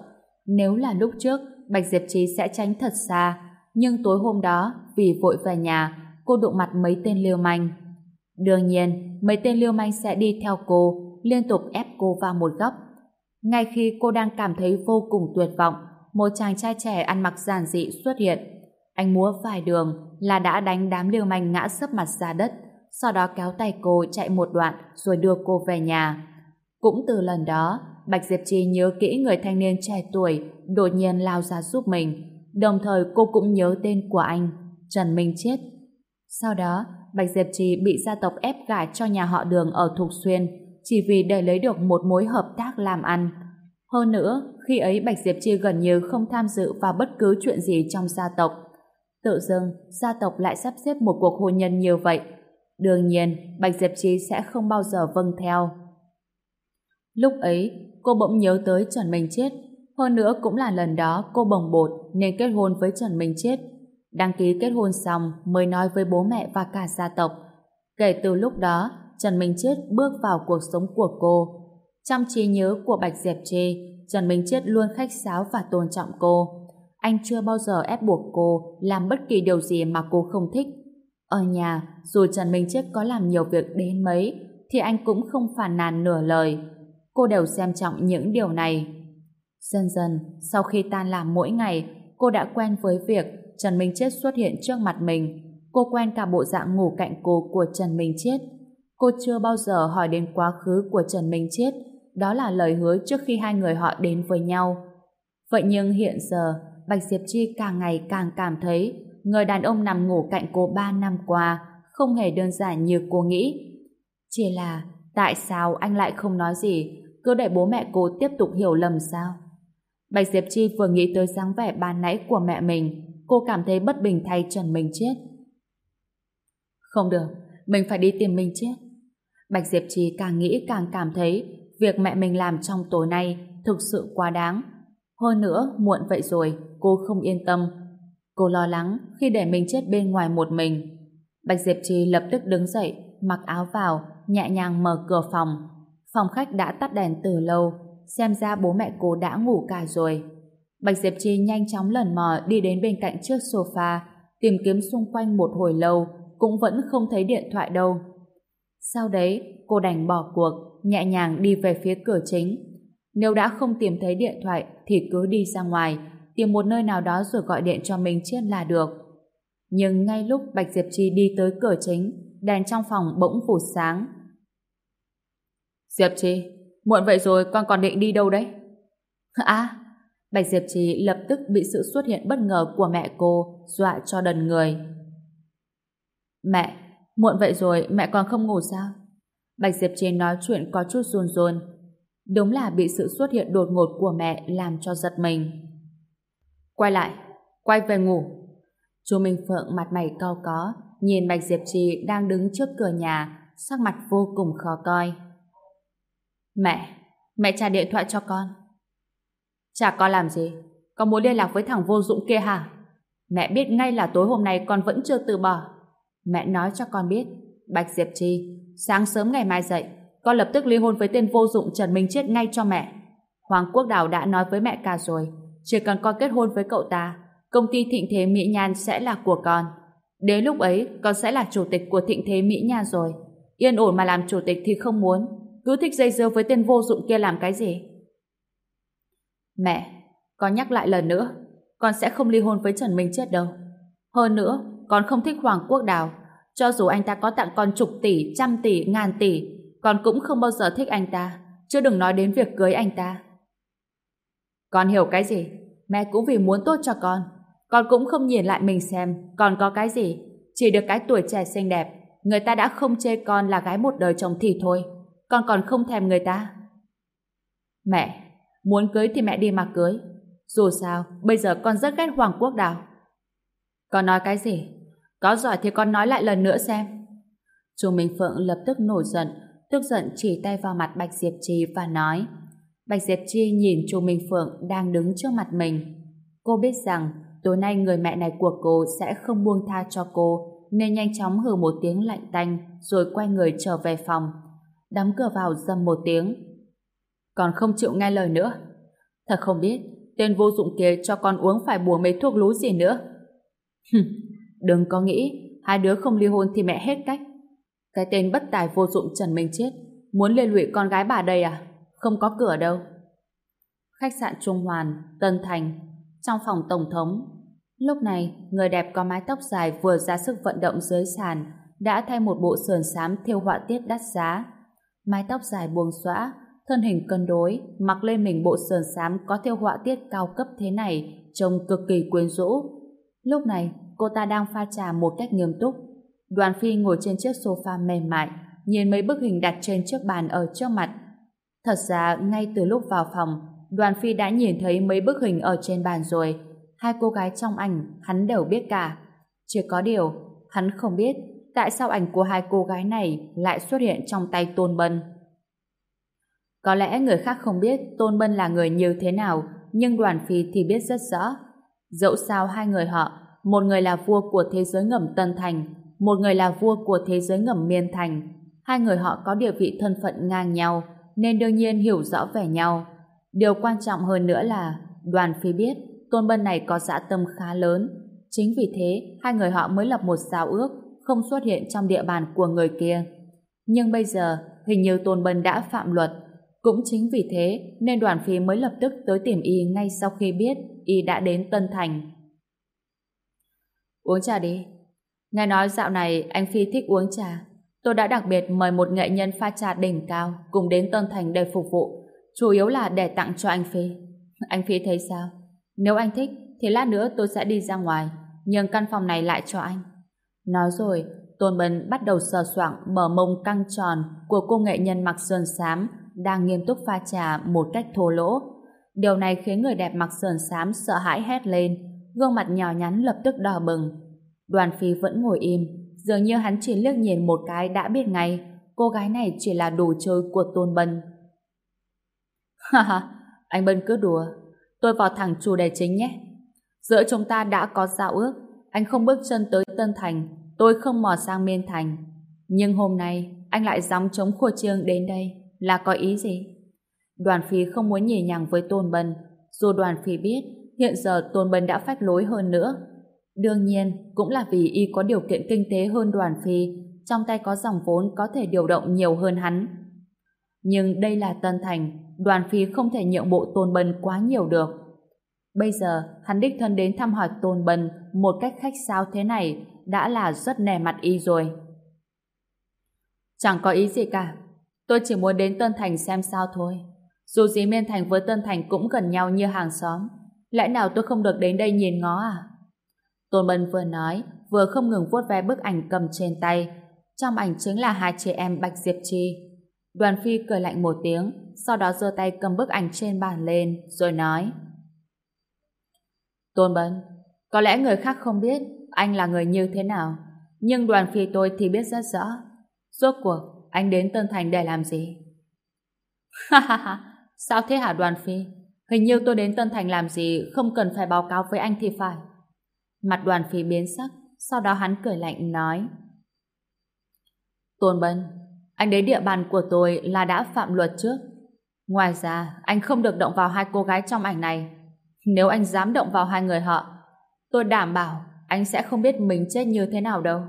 Nếu là lúc trước, Bạch Diệp Trí sẽ tránh thật xa. Nhưng tối hôm đó, vì vội về nhà, cô đụng mặt mấy tên liêu manh. Đương nhiên, mấy tên liêu manh sẽ đi theo cô, liên tục ép cô vào một góc. Ngay khi cô đang cảm thấy vô cùng tuyệt vọng, một chàng trai trẻ ăn mặc giản dị xuất hiện. Anh múa vài đường là đã đánh đám liêu manh ngã sấp mặt ra đất, sau đó kéo tay cô chạy một đoạn rồi đưa cô về nhà. Cũng từ lần đó, Bạch Diệp Trì nhớ kỹ người thanh niên trẻ tuổi đột nhiên lao ra giúp mình. Đồng thời cô cũng nhớ tên của anh, Trần Minh Chết. Sau đó, Bạch Diệp Trì bị gia tộc ép gả cho nhà họ đường ở Thục Xuyên chỉ vì để lấy được một mối hợp tác làm ăn. Hơn nữa, khi ấy Bạch Diệp Chi gần như không tham dự vào bất cứ chuyện gì trong gia tộc. Tự dưng, gia tộc lại sắp xếp một cuộc hôn nhân như vậy. Đương nhiên, Bạch Diệp Chi sẽ không bao giờ vâng theo. Lúc ấy, cô bỗng nhớ tới Trần Minh Chết. Hơn nữa cũng là lần đó cô bồng bột nên kết hôn với Trần Minh Chết. Đăng ký kết hôn xong mới nói với bố mẹ và cả gia tộc. Kể từ lúc đó, Trần Minh Chết bước vào cuộc sống của cô. Trong trí nhớ của Bạch Diệp Trê, Trần Minh Chết luôn khách sáo và tôn trọng cô. Anh chưa bao giờ ép buộc cô làm bất kỳ điều gì mà cô không thích. Ở nhà, dù Trần Minh Chết có làm nhiều việc đến mấy, thì anh cũng không phản nàn nửa lời. Cô đều xem trọng những điều này. Dần dần, sau khi tan làm mỗi ngày, cô đã quen với việc Trần Minh Chết xuất hiện trước mặt mình. Cô quen cả bộ dạng ngủ cạnh cô của Trần Minh Chết. Cô chưa bao giờ hỏi đến quá khứ của Trần Minh Chết, đó là lời hứa trước khi hai người họ đến với nhau. Vậy nhưng hiện giờ, Bạch Diệp Chi càng ngày càng cảm thấy người đàn ông nằm ngủ cạnh cô ba năm qua không hề đơn giản như cô nghĩ. Chỉ là tại sao anh lại không nói gì, cứ để bố mẹ cô tiếp tục hiểu lầm sao? Bạch Diệp Chi vừa nghĩ tới dáng vẻ ban nãy của mẹ mình, cô cảm thấy bất bình thay Trần Minh Chết. Không được, mình phải đi tìm Minh Chết. Bạch Diệp Trì càng nghĩ càng cảm thấy việc mẹ mình làm trong tối nay thực sự quá đáng. Hơn nữa, muộn vậy rồi, cô không yên tâm. Cô lo lắng khi để mình chết bên ngoài một mình. Bạch Diệp Trì lập tức đứng dậy, mặc áo vào, nhẹ nhàng mở cửa phòng. Phòng khách đã tắt đèn từ lâu, xem ra bố mẹ cô đã ngủ cả rồi. Bạch Diệp Trì nhanh chóng lần mò đi đến bên cạnh trước sofa, tìm kiếm xung quanh một hồi lâu, cũng vẫn không thấy điện thoại đâu. Sau đấy, cô đành bỏ cuộc, nhẹ nhàng đi về phía cửa chính. Nếu đã không tìm thấy điện thoại thì cứ đi ra ngoài, tìm một nơi nào đó rồi gọi điện cho mình chết là được. Nhưng ngay lúc Bạch Diệp Chi đi tới cửa chính, đèn trong phòng bỗng vụt sáng. Diệp Chi, muộn vậy rồi con còn định đi đâu đấy? À, Bạch Diệp Chi lập tức bị sự xuất hiện bất ngờ của mẹ cô dọa cho đần người. Mẹ, muộn vậy rồi mẹ còn không ngủ sao? Bạch Diệp Chi nói chuyện có chút run run. Đúng là bị sự xuất hiện đột ngột của mẹ làm cho giật mình. Quay lại, quay về ngủ. Chu Minh Phượng mặt mày cao có, nhìn Bạch Diệp Trì đang đứng trước cửa nhà, sắc mặt vô cùng khó coi. Mẹ, mẹ trả điện thoại cho con. Trả con làm gì? Con muốn liên lạc với thằng vô dụng kia hả? Mẹ biết ngay là tối hôm nay con vẫn chưa từ bỏ. Mẹ nói cho con biết, Bạch Diệp Trì, sáng sớm ngày mai dậy, con lập tức ly hôn với tên vô dụng Trần Minh Chết ngay cho mẹ. Hoàng Quốc Đào đã nói với mẹ cả rồi, chỉ cần con kết hôn với cậu ta, công ty Thịnh Thế Mỹ Nhan sẽ là của con. Đến lúc ấy, con sẽ là chủ tịch của Thịnh Thế Mỹ Nhan rồi. Yên ổn mà làm chủ tịch thì không muốn. Cứ thích dây dưa với tên vô dụng kia làm cái gì? Mẹ, con nhắc lại lần nữa, con sẽ không ly hôn với Trần Minh Chết đâu. Hơn nữa, con không thích Hoàng Quốc Đào. Cho dù anh ta có tặng con chục tỷ, trăm tỷ, ngàn tỷ, con cũng không bao giờ thích anh ta. Chứ đừng nói đến việc cưới anh ta. Con hiểu cái gì? Mẹ cũng vì muốn tốt cho con. Con cũng không nhìn lại mình xem còn có cái gì. Chỉ được cái tuổi trẻ xinh đẹp. Người ta đã không chê con là gái một đời chồng thì thôi. Con còn không thèm người ta. Mẹ, muốn cưới thì mẹ đi mà cưới. Dù sao, bây giờ con rất ghét Hoàng Quốc Đào. Con nói cái gì? Có giỏi thì con nói lại lần nữa xem. Chu Minh Phượng lập tức nổi giận, tức giận chỉ tay vào mặt Bạch Diệp Trì và nói, Bạch Diệp Chi nhìn Chu Minh Phượng đang đứng trước mặt mình. Cô biết rằng tối nay người mẹ này của cô sẽ không buông tha cho cô, nên nhanh chóng hừ một tiếng lạnh tanh rồi quay người trở về phòng. Đóng cửa vào dầm một tiếng. Còn không chịu nghe lời nữa. Thật không biết tên vô dụng kia cho con uống phải bùa mấy thuốc lú gì nữa. Đừng có nghĩ hai đứa không ly hôn thì mẹ hết cách. Cái tên bất tài vô dụng Trần Minh Chết muốn liên lụy con gái bà đây à? không có cửa đâu. Khách sạn Trung Hoàn, Tân Thành, trong phòng Tổng thống. Lúc này, người đẹp có mái tóc dài vừa ra sức vận động dưới sàn, đã thay một bộ sườn xám thiêu họa tiết đắt giá. Mái tóc dài buông xõa, thân hình cân đối, mặc lên mình bộ sườn xám có thiêu họa tiết cao cấp thế này, trông cực kỳ quyến rũ. Lúc này, cô ta đang pha trà một cách nghiêm túc. Đoàn Phi ngồi trên chiếc sofa mềm mại, nhìn mấy bức hình đặt trên chiếc bàn ở trước mặt, Thật ra, ngay từ lúc vào phòng, đoàn phi đã nhìn thấy mấy bức hình ở trên bàn rồi. Hai cô gái trong ảnh, hắn đều biết cả. Chỉ có điều, hắn không biết tại sao ảnh của hai cô gái này lại xuất hiện trong tay Tôn Bân. Có lẽ người khác không biết Tôn Bân là người như thế nào, nhưng đoàn phi thì biết rất rõ. Dẫu sao hai người họ, một người là vua của thế giới ngầm Tân Thành, một người là vua của thế giới ngầm Miên Thành. Hai người họ có địa vị thân phận ngang nhau, nên đương nhiên hiểu rõ về nhau. Điều quan trọng hơn nữa là đoàn phi biết Tôn Bân này có dạ tâm khá lớn. Chính vì thế, hai người họ mới lập một giao ước không xuất hiện trong địa bàn của người kia. Nhưng bây giờ, hình như Tôn Bân đã phạm luật. Cũng chính vì thế nên đoàn phi mới lập tức tới tìm y ngay sau khi biết y đã đến Tân Thành. Uống trà đi. Nghe nói dạo này anh Phi thích uống trà. Tôi đã đặc biệt mời một nghệ nhân pha trà đỉnh cao cùng đến Tân Thành để phục vụ, chủ yếu là để tặng cho anh Phi. Anh Phi thấy sao? Nếu anh thích, thì lát nữa tôi sẽ đi ra ngoài, nhường căn phòng này lại cho anh. Nói rồi, Tôn Bân bắt đầu sờ soạng mở mông căng tròn của cô nghệ nhân mặc sườn xám đang nghiêm túc pha trà một cách thô lỗ. Điều này khiến người đẹp mặc sườn xám sợ hãi hét lên, gương mặt nhỏ nhắn lập tức đỏ bừng. Đoàn phi vẫn ngồi im, Dường như hắn chỉ liếc nhìn một cái đã biết ngay cô gái này chỉ là đồ chơi của Tôn Bân. Ha ha, anh Bân cứ đùa. Tôi vào thẳng chủ đề chính nhé. Giữa chúng ta đã có giao ước, anh không bước chân tới Tân Thành, tôi không mò sang Miên Thành. Nhưng hôm nay, anh lại dám chống khua trương đến đây, là có ý gì? Đoàn Phi không muốn nhì nhằng với Tôn Bân, dù Đoàn Phi biết hiện giờ Tôn Bân đã phách lối hơn nữa. Đương nhiên, cũng là vì y có điều kiện kinh tế hơn Đoàn Phi, trong tay có dòng vốn có thể điều động nhiều hơn hắn. Nhưng đây là Tân Thành, Đoàn Phi không thể nhượng bộ Tôn Bân quá nhiều được. Bây giờ, hắn đích thân đến thăm hỏi Tôn Bân một cách khách sao thế này đã là rất nề mặt y rồi. Chẳng có ý gì cả. Tôi chỉ muốn đến Tân Thành xem sao thôi. Dù gì Miên Thành với Tân Thành cũng gần nhau như hàng xóm. Lẽ nào tôi không được đến đây nhìn ngó à? Tôn Bân vừa nói, vừa không ngừng vuốt ve bức ảnh cầm trên tay. Trong ảnh chính là hai chị em Bạch Diệp Chi. Đoàn Phi cười lạnh một tiếng, sau đó giơ tay cầm bức ảnh trên bàn lên, rồi nói. Tôn Bân, có lẽ người khác không biết anh là người như thế nào, nhưng đoàn phi tôi thì biết rất rõ. Rốt cuộc, anh đến Tân Thành để làm gì? Ha ha ha, sao thế hả đoàn phi? Hình như tôi đến Tân Thành làm gì không cần phải báo cáo với anh thì phải. Mặt đoàn phi biến sắc, sau đó hắn cười lạnh nói. Tôn Bân, anh đến địa bàn của tôi là đã phạm luật trước. Ngoài ra, anh không được động vào hai cô gái trong ảnh này. Nếu anh dám động vào hai người họ, tôi đảm bảo anh sẽ không biết mình chết như thế nào đâu.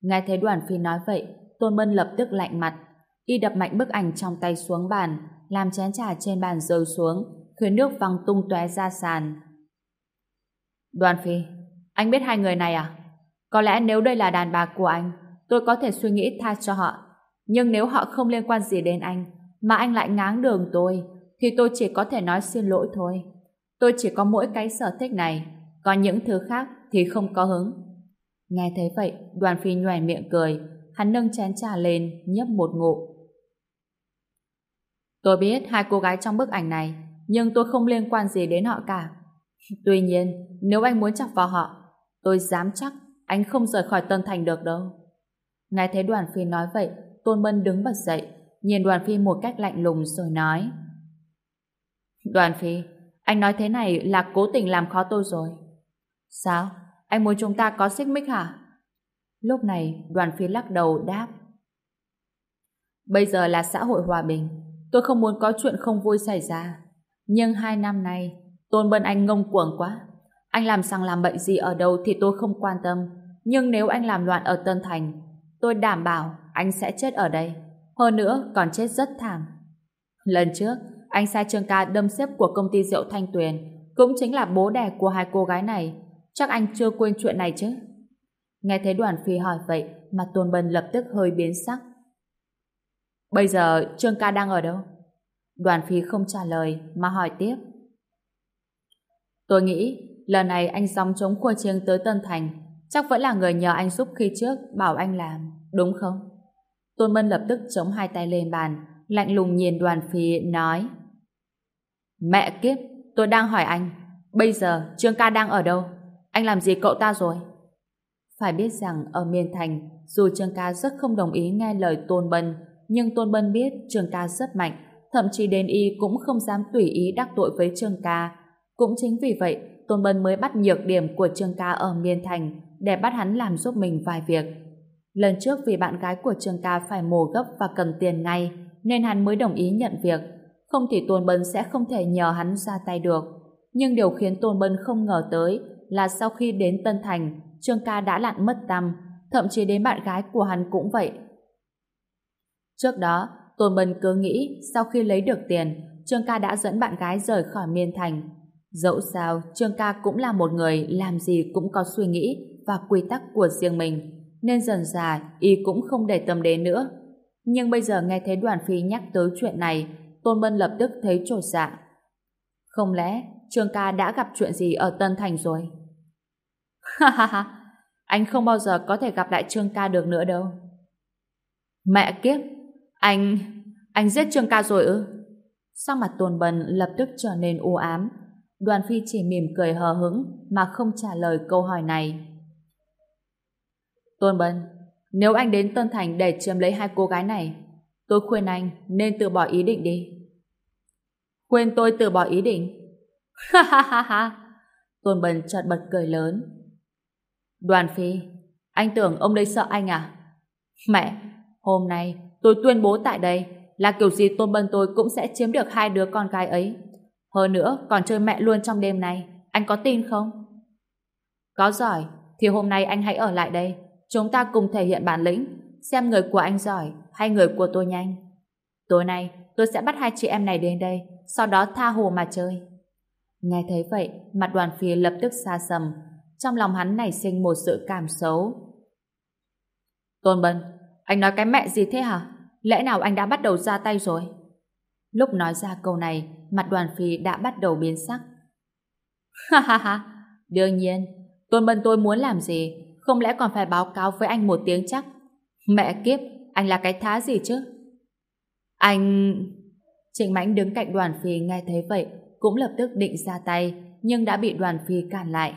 Nghe thấy đoàn phi nói vậy, Tôn Bân lập tức lạnh mặt. Y đập mạnh bức ảnh trong tay xuống bàn, làm chén trà trên bàn rơi xuống, khiến nước văng tung tóe ra sàn. Đoàn phi, anh biết hai người này à? Có lẽ nếu đây là đàn bà của anh, tôi có thể suy nghĩ tha cho họ. Nhưng nếu họ không liên quan gì đến anh, mà anh lại ngáng đường tôi, thì tôi chỉ có thể nói xin lỗi thôi. Tôi chỉ có mỗi cái sở thích này, còn những thứ khác thì không có hứng. Nghe thấy vậy, đoàn phi nhòe miệng cười, hắn nâng chén trà lên, nhấp một ngụm. Tôi biết hai cô gái trong bức ảnh này, nhưng tôi không liên quan gì đến họ cả. Tuy nhiên, nếu anh muốn chọc vào họ, tôi dám chắc anh không rời khỏi Tân Thành được đâu. Nghe thấy đoàn phi nói vậy, Tôn Bân đứng bật dậy, nhìn đoàn phi một cách lạnh lùng rồi nói. Đoàn phi, anh nói thế này là cố tình làm khó tôi rồi. Sao? Anh muốn chúng ta có xích mích hả? Lúc này, đoàn phi lắc đầu đáp. Bây giờ là xã hội hòa bình. Tôi không muốn có chuyện không vui xảy ra. Nhưng hai năm nay, Tôn Bân Anh ngông cuồng quá. Anh làm sang làm bệnh gì ở đâu thì tôi không quan tâm. Nhưng nếu anh làm loạn ở Tân Thành, tôi đảm bảo anh sẽ chết ở đây. Hơn nữa, còn chết rất thảm. Lần trước, anh sai Trương Ca đâm xếp của công ty rượu Thanh Tuyền, cũng chính là bố đẻ của hai cô gái này. Chắc anh chưa quên chuyện này chứ? Nghe thấy đoàn phi hỏi vậy, mà Tôn Bân lập tức hơi biến sắc. Bây giờ Trương Ca đang ở đâu? Đoàn phi không trả lời, mà hỏi tiếp. Tôi nghĩ, lần này anh dòng chống khua chiêng tới Tân Thành, chắc vẫn là người nhờ anh giúp khi trước, bảo anh làm, đúng không? Tôn Bân lập tức chống hai tay lên bàn, lạnh lùng nhìn đoàn phi, nói Mẹ kiếp, tôi đang hỏi anh, bây giờ Trương ca đang ở đâu? Anh làm gì cậu ta rồi? Phải biết rằng ở miền thành, dù Trương ca rất không đồng ý nghe lời Tôn Bân, nhưng Tôn Bân biết Trương ca rất mạnh, thậm chí đến y cũng không dám tùy ý đắc tội với Trương ca. Cũng chính vì vậy, Tôn Bân mới bắt nhược điểm của Trương ca ở miền thành để bắt hắn làm giúp mình vài việc. Lần trước vì bạn gái của Trương ca phải mổ gấp và cần tiền ngay, nên hắn mới đồng ý nhận việc không thì Tôn Bân sẽ không thể nhờ hắn ra tay được. Nhưng điều khiến Tôn Bân không ngờ tới là sau khi đến Tân Thành, Trương ca đã lặn mất tâm, thậm chí đến bạn gái của hắn cũng vậy. Trước đó, Tôn Bân cứ nghĩ sau khi lấy được tiền, Trương ca đã dẫn bạn gái rời khỏi miên thành. Dẫu sao, Trương ca cũng là một người làm gì cũng có suy nghĩ và quy tắc của riêng mình, nên dần dà y cũng không để tâm đến nữa. Nhưng bây giờ nghe thấy đoàn phi nhắc tới chuyện này, Tôn Bân lập tức thấy trột dạ. Không lẽ Trương ca đã gặp chuyện gì ở Tân Thành rồi? Ha ha ha, anh không bao giờ có thể gặp lại Trương ca được nữa đâu. Mẹ kiếp, anh... anh giết Trương ca rồi ư? Sao mặt Tôn Bân lập tức trở nên u ám? Đoàn Phi chỉ mỉm cười hờ hững mà không trả lời câu hỏi này. Tôn Bân, nếu anh đến Tân Thành để chiếm lấy hai cô gái này, Tôi khuyên anh nên từ bỏ ý định đi. Khuyên tôi từ bỏ ý định? Ha ha ha ha! Tôn Bân chợt bật cười lớn. Đoàn Phi, anh tưởng ông đây sợ anh à? Mẹ, hôm nay tôi tuyên bố tại đây là kiểu gì Tôn Bân tôi cũng sẽ chiếm được hai đứa con gái ấy. Hơn nữa còn chơi mẹ luôn trong đêm này. Anh có tin không? Có giỏi, thì hôm nay anh hãy ở lại đây. Chúng ta cùng thể hiện bản lĩnh, xem người của anh giỏi hay người của tôi nhanh. Tối nay, tôi sẽ bắt hai chị em này đến đây, sau đó tha hồ mà chơi. Nghe thấy vậy, mặt đoàn phi lập tức xa sầm. Trong lòng hắn nảy sinh một sự cảm xấu. Tôn Bân, anh nói cái mẹ gì thế hả? Lẽ nào anh đã bắt đầu ra tay rồi? Lúc nói ra câu này, mặt đoàn phi đã bắt đầu biến sắc. Ha ha ha, đương nhiên, Tôn Bân tôi muốn làm gì, không lẽ còn phải báo cáo với anh một tiếng chắc? Mẹ kiếp, anh là cái thá gì chứ? Anh... Trịnh Mãnh đứng cạnh đoàn phi nghe thấy vậy, cũng lập tức định ra tay, nhưng đã bị đoàn phi cản lại.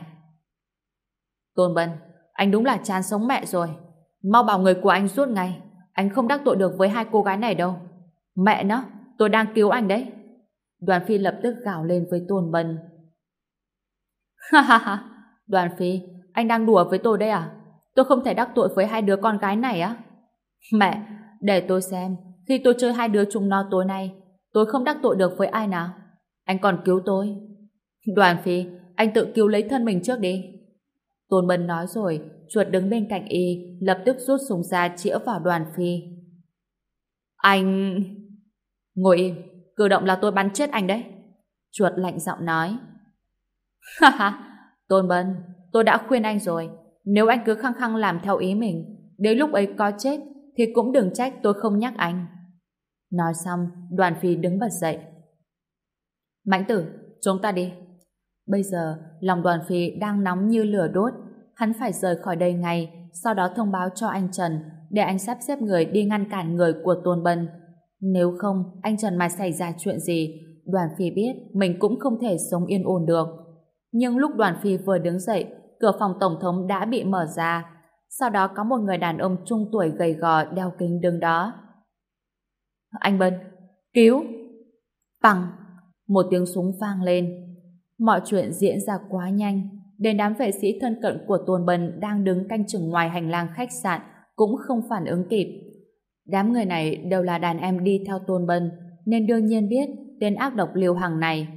Tôn Bân, anh đúng là chán sống mẹ rồi. Mau bảo người của anh rút ngay. Anh không đắc tội được với hai cô gái này đâu. Mẹ nó, tôi đang cứu anh đấy. Đoàn phi lập tức gào lên với Tôn Bân. Ha ha ha, đoàn phi, anh đang đùa với tôi đây à? Tôi không thể đắc tội với hai đứa con gái này á. Mẹ, để tôi xem, khi tôi chơi hai đứa chúng nó tối nay, tôi không đắc tội được với ai nào. Anh còn cứu tôi. Đoàn phi, anh tự cứu lấy thân mình trước đi. Tôn Bân nói rồi, chuột đứng bên cạnh y, lập tức rút súng ra chĩa vào đoàn phi. Anh... Ngồi im, cử động là tôi bắn chết anh đấy. Chuột lạnh giọng nói. Ha ha, Tôn Bân, tôi đã khuyên anh rồi. Nếu anh cứ khăng khăng làm theo ý mình, đến lúc ấy có chết, thì cũng đừng trách tôi không nhắc anh. Nói xong, đoàn phi đứng bật dậy. Mãnh tử, chúng ta đi. Bây giờ, lòng đoàn phi đang nóng như lửa đốt. Hắn phải rời khỏi đây ngay, sau đó thông báo cho anh Trần để anh sắp xếp người đi ngăn cản người của Tôn Bân. Nếu không, anh Trần mà xảy ra chuyện gì, đoàn phi biết mình cũng không thể sống yên ổn được. Nhưng lúc đoàn phi vừa đứng dậy, cửa phòng tổng thống đã bị mở ra. Sau đó có một người đàn ông trung tuổi gầy gò đeo kính đứng đó. Anh Bân, cứu! Bằng! Một tiếng súng vang lên. Mọi chuyện diễn ra quá nhanh, đến đám vệ sĩ thân cận của Tuần Bân đang đứng canh chừng ngoài hành lang khách sạn cũng không phản ứng kịp. Đám người này đều là đàn em đi theo Tôn Bân, nên đương nhiên biết tên ác độc Liêu Hằng này.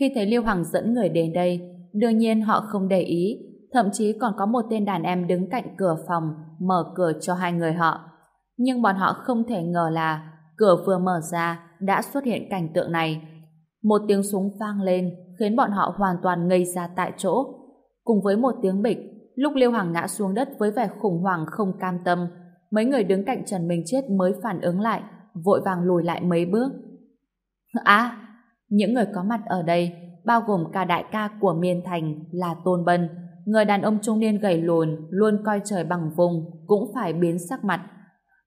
Khi thấy Liêu Hằng dẫn người đến đây, đương nhiên họ không để ý, thậm chí còn có một tên đàn em đứng cạnh cửa phòng, mở cửa cho hai người họ. Nhưng bọn họ không thể ngờ là cửa vừa mở ra đã xuất hiện cảnh tượng này. Một tiếng súng vang lên khiến bọn họ hoàn toàn ngây ra tại chỗ. Cùng với một tiếng bịch, lúc Liêu Hằng ngã xuống đất với vẻ khủng hoảng không cam tâm, mấy người đứng cạnh Trần Minh Chết mới phản ứng lại, vội vàng lùi lại mấy bước. À, những người có mặt ở đây, bao gồm cả đại ca của Miên Thành là Tôn Bân, người đàn ông trung niên gầy lùn, luôn coi trời bằng vùng, cũng phải biến sắc mặt.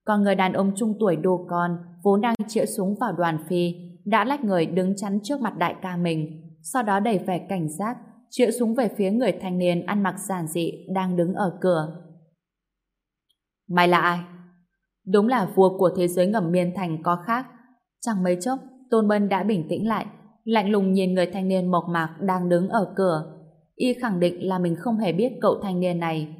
Còn người đàn ông trung tuổi đồ con, vốn đang chĩa súng vào đoàn phi, đã lách người đứng chắn trước mặt đại ca mình, sau đó đẩy vẻ cảnh giác, chĩa súng về phía người thanh niên ăn mặc giản dị đang đứng ở cửa. Mày là ai? Đúng là vua của thế giới ngầm miên thành có khác. Chẳng mấy chốc, Tôn Bân đã bình tĩnh lại, lạnh lùng nhìn người thanh niên mộc mạc đang đứng ở cửa. Y khẳng định là mình không hề biết cậu thanh niên này.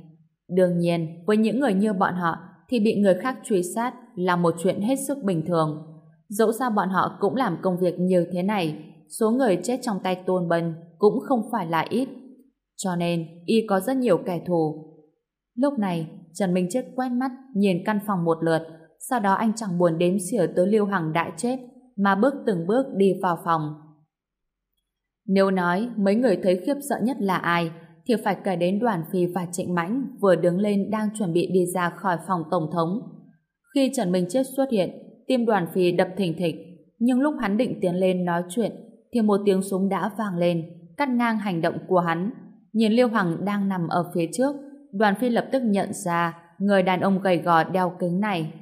Đương nhiên, với những người như bọn họ, thì bị người khác truy sát là một chuyện hết sức bình thường. Dẫu sao bọn họ cũng làm công việc như thế này, số người chết trong tay Tôn Bân cũng không phải là ít. Cho nên, y có rất nhiều kẻ thù. Lúc này, Trần Minh Chết quét mắt, nhìn căn phòng một lượt, sau đó anh chẳng buồn đếm xỉa tới Liêu Hằng đã chết, mà bước từng bước đi vào phòng. Nếu nói mấy người thấy khiếp sợ nhất là ai, thì phải kể đến đoàn phi và trịnh mãnh vừa đứng lên đang chuẩn bị đi ra khỏi phòng tổng thống. Khi Trần Minh Chết xuất hiện, tim đoàn phi đập thình thịch, nhưng lúc hắn định tiến lên nói chuyện, thì một tiếng súng đã vang lên, cắt ngang hành động của hắn. Nhìn Liêu Hằng đang nằm ở phía trước, đoàn phi lập tức nhận ra người đàn ông gầy gò đeo kính này.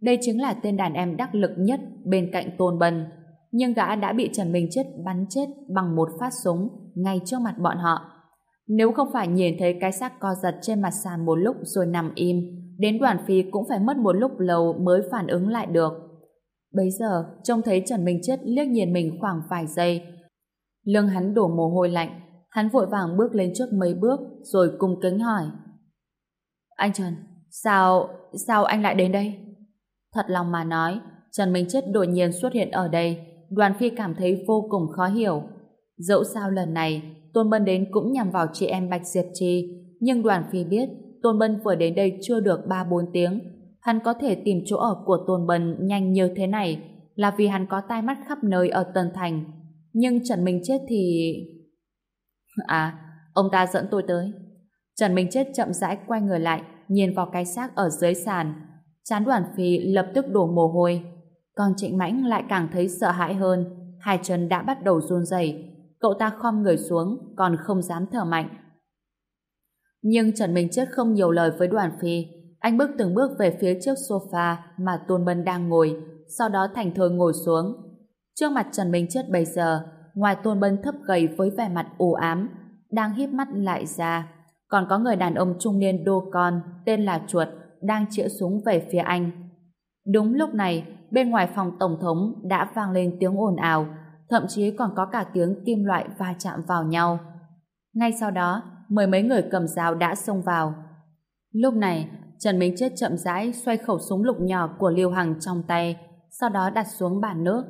Đây chính là tên đàn em đắc lực nhất bên cạnh Tôn Bân. Nhưng gã đã bị Trần Minh Chết bắn chết bằng một phát súng ngay trước mặt bọn họ. Nếu không phải nhìn thấy cái xác co giật trên mặt sàn một lúc rồi nằm im, đến đoàn phi cũng phải mất một lúc lâu mới phản ứng lại được. Bấy giờ, trông thấy Trần Minh Chết liếc nhìn mình khoảng vài giây. Lưng hắn đổ mồ hôi lạnh, hắn vội vàng bước lên trước mấy bước rồi cung kính hỏi. Anh Trần, sao, sao anh lại đến đây? Thật lòng mà nói, Trần Minh Chết đột nhiên xuất hiện ở đây, đoàn phi cảm thấy vô cùng khó hiểu. Dẫu sao lần này, Tôn Bân đến cũng nhằm vào chị em Bạch Diệp Trì, nhưng đoàn phi biết Tôn Bân vừa đến đây chưa được 3-4 tiếng. Hắn có thể tìm chỗ ở của Tôn Bân nhanh như thế này là vì hắn có tai mắt khắp nơi ở Tân Thành. Nhưng Trần Minh Chết thì... À, ông ta dẫn tôi tới. Trần Minh Chết chậm rãi quay người lại, nhìn vào cái xác ở dưới sàn. Chán đoàn phi lập tức đổ mồ hôi. Còn Trịnh Mãnh lại càng thấy sợ hãi hơn. Hai chân đã bắt đầu run rẩy. Cậu ta khom người xuống, còn không dám thở mạnh. Nhưng Trần Minh Chết không nhiều lời với đoàn phi. Anh bước từng bước về phía trước sofa mà Tôn Bân đang ngồi, sau đó thành thơi ngồi xuống. Trước mặt Trần Minh Chết bây giờ, ngoài Tôn Bân thấp gầy với vẻ mặt u ám, đang híp mắt lại ra, còn có người đàn ông trung niên đô con tên là Chuột đang chĩa súng về phía anh. Đúng lúc này, bên ngoài phòng tổng thống đã vang lên tiếng ồn ào, thậm chí còn có cả tiếng kim loại va chạm vào nhau. Ngay sau đó, mười mấy người cầm dao đã xông vào. Lúc này, Trần Minh Chết chậm rãi xoay khẩu súng lục nhỏ của Liêu Hằng trong tay, sau đó đặt xuống bàn nước.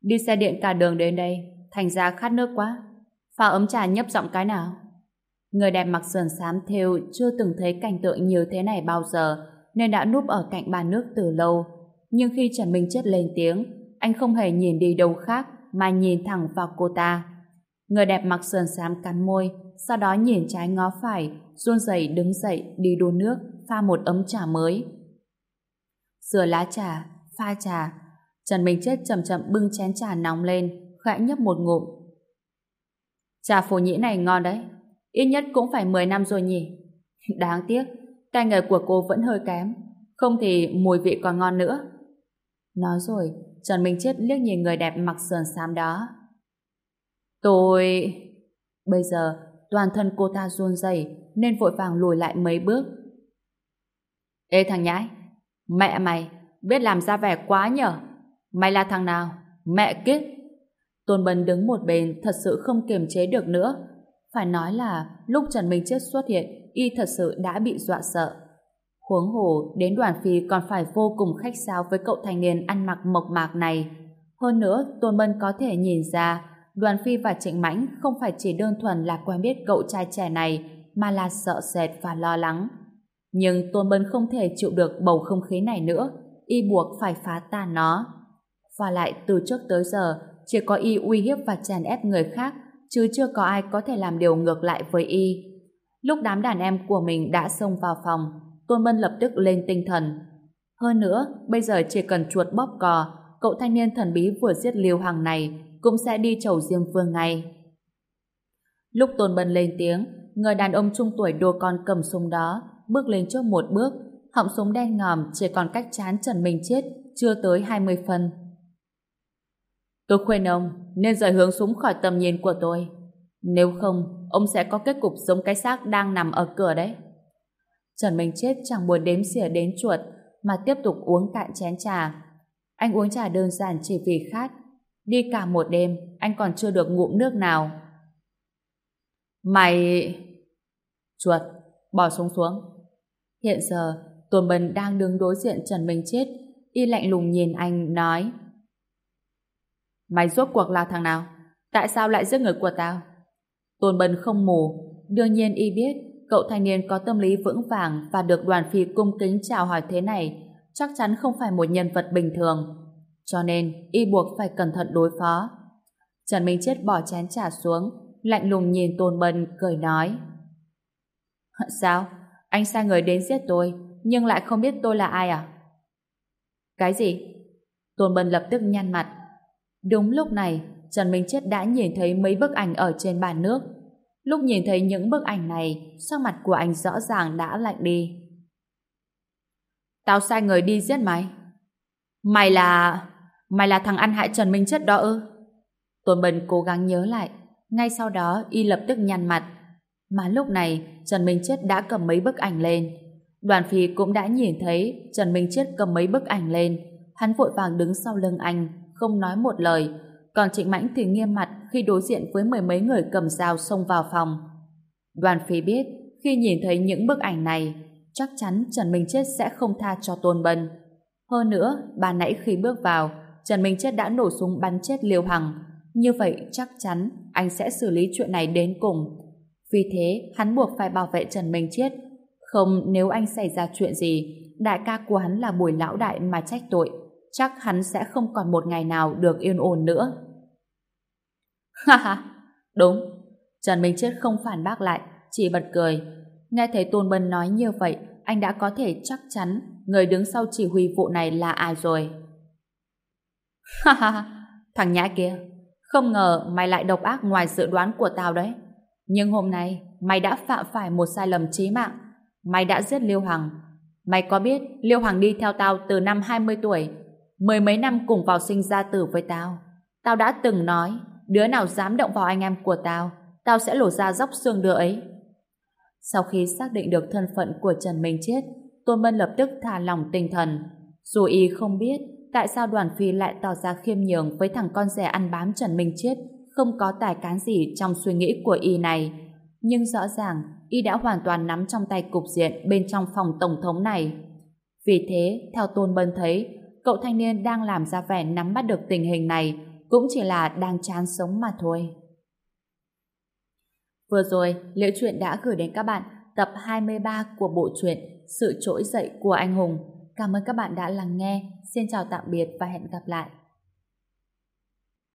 Đi xe điện cả đường đến đây, thành ra khát nước quá. Pha ấm trà nhấp giọng cái nào. Người đẹp mặc sườn xám thêu chưa từng thấy cảnh tượng như thế này bao giờ, nên đã núp ở cạnh bàn nước từ lâu. Nhưng khi Trần Minh Chết lên tiếng, anh không hề nhìn đi đâu khác, mà nhìn thẳng vào cô ta. Người đẹp mặc sườn xám cắn môi, sau đó nhìn trái ngó phải, run rẩy đứng dậy đi đun nước, pha một ấm trà mới. Rửa lá trà, pha trà. Trần Minh Chết chậm chậm bưng chén trà nóng lên, khẽ nhấp một ngụm. Trà phổ nhĩ này ngon đấy, ít nhất cũng phải 10 năm rồi nhỉ. Đáng tiếc, tay nghề của cô vẫn hơi kém, không thì mùi vị còn ngon nữa. Nói rồi, Trần Minh Chết liếc nhìn người đẹp mặc sườn xám đó. Tôi... Bây giờ, toàn thân cô ta run rẩy nên vội vàng lùi lại mấy bước. Ê thằng nhãi, mẹ mày biết làm ra vẻ quá nhở? Mày là thằng nào? Mẹ kiếp! Tôn Bân đứng một bên thật sự không kiềm chế được nữa. Phải nói là lúc Trần Minh Chết xuất hiện, y thật sự đã bị dọa sợ. Huống hồ, đến đoàn phi còn phải vô cùng khách sáo với cậu thanh niên ăn mặc mộc mạc này. Hơn nữa, Tôn Bân có thể nhìn ra Đoàn Phi và Trịnh Mãnh không phải chỉ đơn thuần là quen biết cậu trai trẻ này, mà là sợ sệt và lo lắng. Nhưng Tôn Bân không thể chịu được bầu không khí này nữa, y buộc phải phá tan nó. Và lại từ trước tới giờ, chỉ có y uy hiếp và chèn ép người khác, chứ chưa có ai có thể làm điều ngược lại với y. Lúc đám đàn em của mình đã xông vào phòng, Tôn Bân lập tức lên tinh thần. Hơn nữa, bây giờ chỉ cần chuột bóp cò, cậu thanh niên thần bí vừa giết liều hàng này cũng sẽ đi chầu riêng phương ngay. Lúc Tôn Bân lên tiếng, người đàn ông trung tuổi đô con cầm súng đó bước lên trước một bước, họng súng đen ngòm chỉ còn cách chán Trần Minh Chết chưa tới 20 phân. Tôi khuyên ông nên rời hướng súng khỏi tầm nhìn của tôi. Nếu không, ông sẽ có kết cục giống cái xác đang nằm ở cửa đấy. Trần Minh Chết chẳng buồn đếm xỉa đến chuột mà tiếp tục uống cạn chén trà. Anh uống trà đơn giản chỉ vì khát Đi cả một đêm, anh còn chưa được ngụm nước nào. Mày... Chuột, bỏ xuống xuống. Hiện giờ, Tuần Bần đang đứng đối diện Trần Minh Chết, y lạnh lùng nhìn anh, nói Mày rốt cuộc là thằng nào? Tại sao lại giết người của tao? Tôn Bân không mù, đương nhiên y biết cậu thanh niên có tâm lý vững vàng và được đoàn phi cung kính chào hỏi thế này chắc chắn không phải một nhân vật bình thường. Cho nên, y buộc phải cẩn thận đối phó. Trần Minh Chết bỏ chén trà xuống, lạnh lùng nhìn Tôn Bân, cười nói. Sao? Anh sai người đến giết tôi, nhưng lại không biết tôi là ai à? Cái gì? Tôn Bân lập tức nhăn mặt. Đúng lúc này, Trần Minh Chết đã nhìn thấy mấy bức ảnh ở trên bàn nước. Lúc nhìn thấy những bức ảnh này, sắc mặt của anh rõ ràng đã lạnh đi. Tao sai người đi giết mày. Mày là... Mày là thằng ăn hại Trần Minh Chất đó ư? Tuấn Bân cố gắng nhớ lại. Ngay sau đó y lập tức nhăn mặt. Mà lúc này Trần Minh Chết đã cầm mấy bức ảnh lên. Đoàn phi cũng đã nhìn thấy Trần Minh Chết cầm mấy bức ảnh lên. Hắn vội vàng đứng sau lưng anh, không nói một lời. còn Trịnh Mãnh thì nghiêm mặt khi đối diện với mười mấy người cầm dao xông vào phòng. Đoàn Phi biết, khi nhìn thấy những bức ảnh này, chắc chắn Trần Minh Chết sẽ không tha cho Tôn Bân. Hơn nữa, bà nãy khi bước vào, Trần Minh Chết đã nổ súng bắn chết Liêu Hằng. Như vậy chắc chắn anh sẽ xử lý chuyện này đến cùng. Vì thế, hắn buộc phải bảo vệ Trần Minh Chết. Không, nếu anh xảy ra chuyện gì, đại ca của hắn là bùi lão đại mà trách tội, chắc hắn sẽ không còn một ngày nào được yên ổn nữa. Ha ha, đúng. Trần Minh Chết không phản bác lại, chỉ bật cười. Nghe thấy Tôn Bân nói như vậy, anh đã có thể chắc chắn người đứng sau chỉ huy vụ này là ai rồi. Ha ha, thằng nhã kia, không ngờ mày lại độc ác ngoài dự đoán của tao đấy. Nhưng hôm nay, mày đã phạm phải một sai lầm chí mạng. Mày đã giết Liêu Hằng. Mày có biết Liêu Hằng đi theo tao từ năm 20 tuổi, mười mấy năm cùng vào sinh ra tử với tao. Tao đã từng nói, đứa nào dám động vào anh em của tao, tao sẽ lột ra dốc xương đứa ấy. Sau khi xác định được thân phận của Trần Minh Chết, Tôn Mân lập tức thả lòng tinh thần. Dù y không biết tại sao đoàn phi lại tỏ ra khiêm nhường với thằng con rẻ ăn bám Trần Minh Chết không có tài cán gì trong suy nghĩ của y này. Nhưng rõ ràng, y đã hoàn toàn nắm trong tay cục diện bên trong phòng tổng thống này. Vì thế, theo Tôn Bân thấy, cậu thanh niên đang làm ra vẻ nắm bắt được tình hình này cũng chỉ là đang chán sống mà thôi. Vừa rồi, Liễu Chuyện đã gửi đến các bạn tập 23 của bộ truyện Sự trỗi dậy của anh hùng. Cảm ơn các bạn đã lắng nghe. Xin chào tạm biệt và hẹn gặp lại.